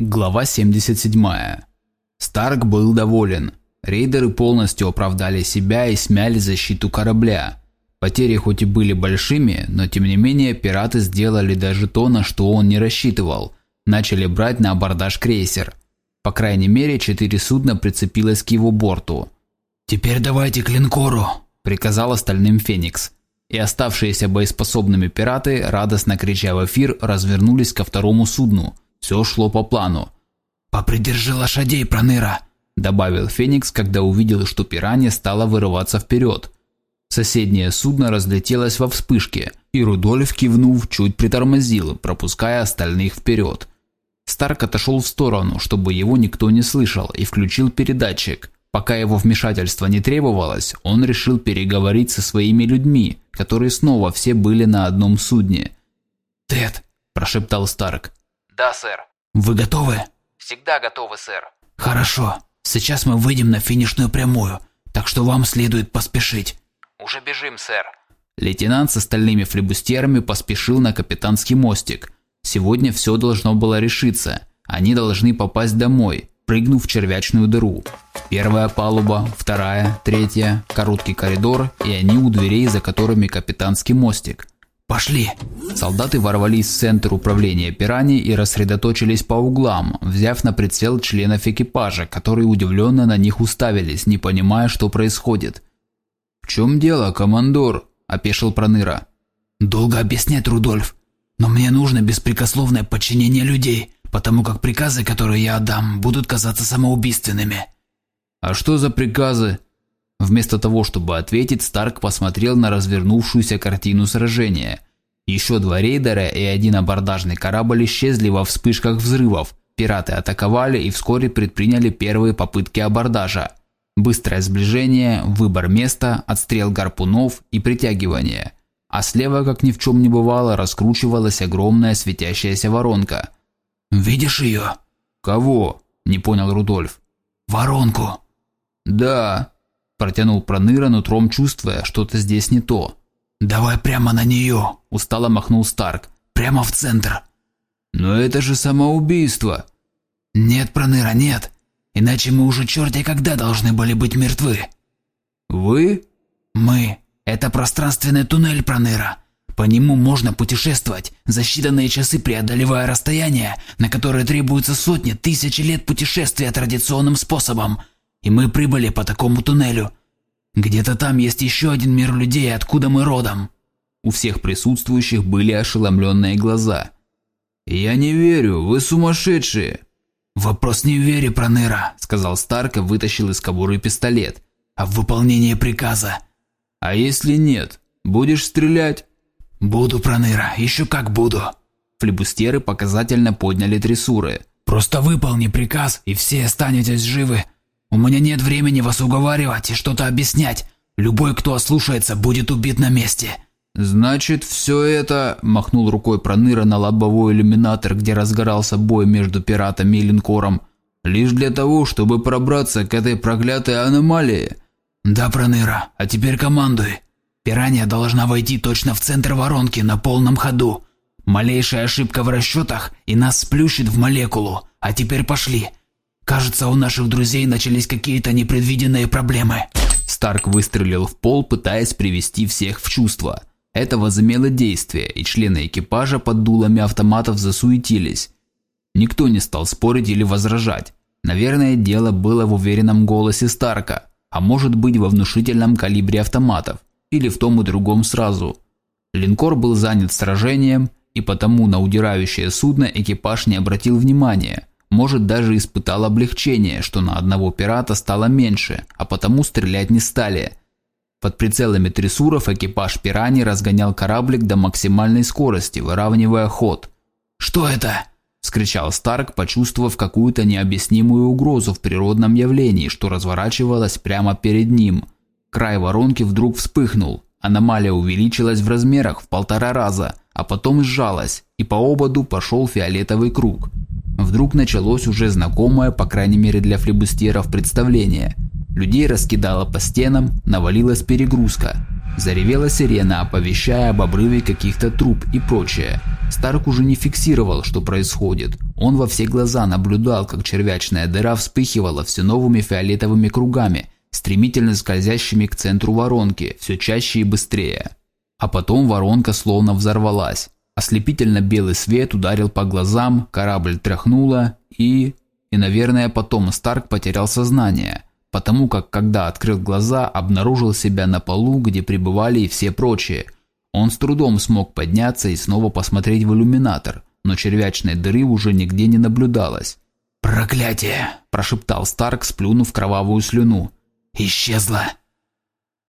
Глава 77. Старк был доволен. Рейдеры полностью оправдали себя и смяли защиту корабля. Потери хоть и были большими, но тем не менее пираты сделали даже то, на что он не рассчитывал. Начали брать на абордаж крейсер. По крайней мере, четыре судна прицепилось к его борту. «Теперь давайте к линкору», – приказал остальным Феникс. И оставшиеся боеспособными пираты, радостно крича в эфир, развернулись ко второму судну – все шло по плану. «Попридержи лошадей, Проныра!» – добавил Феникс, когда увидел, что пиранья стала вырываться вперед. Соседнее судно разлетелось во вспышке, и Рудольф, кивнув, чуть притормозил, пропуская остальных вперед. Старк отошел в сторону, чтобы его никто не слышал, и включил передатчик. Пока его вмешательство не требовалось, он решил переговорить со своими людьми, которые снова все были на одном судне. «Тед», – прошептал Старк, «Да, сэр». «Вы готовы?» «Всегда готовы, сэр». «Хорошо. Сейчас мы выйдем на финишную прямую, так что вам следует поспешить». «Уже бежим, сэр». Лейтенант с остальными флебустьерами поспешил на капитанский мостик. Сегодня все должно было решиться. Они должны попасть домой, прыгнув в червячную дыру. Первая палуба, вторая, третья, короткий коридор, и они у дверей, за которыми капитанский мостик. «Пошли!» Солдаты ворвались в центр управления пираний и рассредоточились по углам, взяв на прицел членов экипажа, которые удивленно на них уставились, не понимая, что происходит. «В чем дело, командор?» – опешил Проныра. «Долго объяснять, Рудольф, но мне нужно беспрекословное подчинение людей, потому как приказы, которые я отдам, будут казаться самоубийственными». «А что за приказы?» Вместо того, чтобы ответить, Старк посмотрел на развернувшуюся картину сражения. Еще два рейдера и один абордажный корабль исчезли во вспышках взрывов. Пираты атаковали и вскоре предприняли первые попытки абордажа. Быстрое сближение, выбор места, отстрел гарпунов и притягивание. А слева, как ни в чем не бывало, раскручивалась огромная светящаяся воронка. «Видишь ее?» «Кого?» – не понял Рудольф. «Воронку». «Да», Протянул Проныра, нутром чувствуя, что-то здесь не то. «Давай прямо на нее!» – устало махнул Старк. «Прямо в центр!» «Но это же самоубийство!» «Нет, Проныра, нет! Иначе мы уже черти когда должны были быть мертвы!» «Вы?» «Мы. Это пространственный туннель, Проныра. По нему можно путешествовать, за считанные часы преодолевая расстояние, на которое требуется сотни, тысячи лет путешествия традиционным способом и мы прибыли по такому туннелю. Где-то там есть еще один мир людей, откуда мы родом». У всех присутствующих были ошеломленные глаза. «Я не верю, вы сумасшедшие!» «Вопрос не в вере, Проныра», – сказал Старк и вытащил из кобуры пистолет. «А в выполнении приказа». «А если нет, будешь стрелять?» «Буду, Проныра, еще как буду». Флебустеры показательно подняли трессуры. «Просто выполни приказ, и все останетесь живы. У меня нет времени вас уговаривать и что-то объяснять. Любой, кто ослушается, будет убит на месте». «Значит, все это...» – махнул рукой Проныра на лобовой иллюминатор, где разгорался бой между пиратами и линкором. «Лишь для того, чтобы пробраться к этой проклятой аномалии». «Да, Проныра, а теперь командуй. Пиранья должна войти точно в центр воронки на полном ходу. Малейшая ошибка в расчетах, и нас сплющит в молекулу. А теперь пошли. Кажется, у наших друзей начались какие-то непредвиденные проблемы. Старк выстрелил в пол, пытаясь привести всех в чувство. Это возымело действие, и члены экипажа под дулами автоматов засуетились. Никто не стал спорить или возражать. Наверное, дело было в уверенном голосе Старка, а может быть во внушительном калибре автоматов, или в том и другом сразу. Линкор был занят сражением, и потому на удирающее судно экипаж не обратил внимания – может, даже испытал облегчение, что на одного пирата стало меньше, а потому стрелять не стали. Под прицелами трессуров экипаж пирани разгонял кораблик до максимальной скорости, выравнивая ход. «Что это?» – вскричал Старк, почувствовав какую-то необъяснимую угрозу в природном явлении, что разворачивалось прямо перед ним. Край воронки вдруг вспыхнул. Аномалия увеличилась в размерах в полтора раза, а потом сжалась, и по ободу пошел фиолетовый круг. Вдруг началось уже знакомое, по крайней мере для флебустеров, представление. Людей раскидало по стенам, навалилась перегрузка. Заревела сирена, оповещая об обрыве каких-то труб и прочее. Старк уже не фиксировал, что происходит. Он во все глаза наблюдал, как червячная дыра вспыхивала все новыми фиолетовыми кругами, стремительно скользящими к центру воронки, все чаще и быстрее. А потом воронка словно взорвалась. Ослепительно белый свет ударил по глазам, корабль тряхнуло и... И, наверное, потом Старк потерял сознание, потому как, когда открыл глаза, обнаружил себя на полу, где пребывали и все прочие. Он с трудом смог подняться и снова посмотреть в иллюминатор, но червячной дыры уже нигде не наблюдалось. «Проклятие!» – прошептал Старк, сплюнув кровавую слюну. «Исчезла!»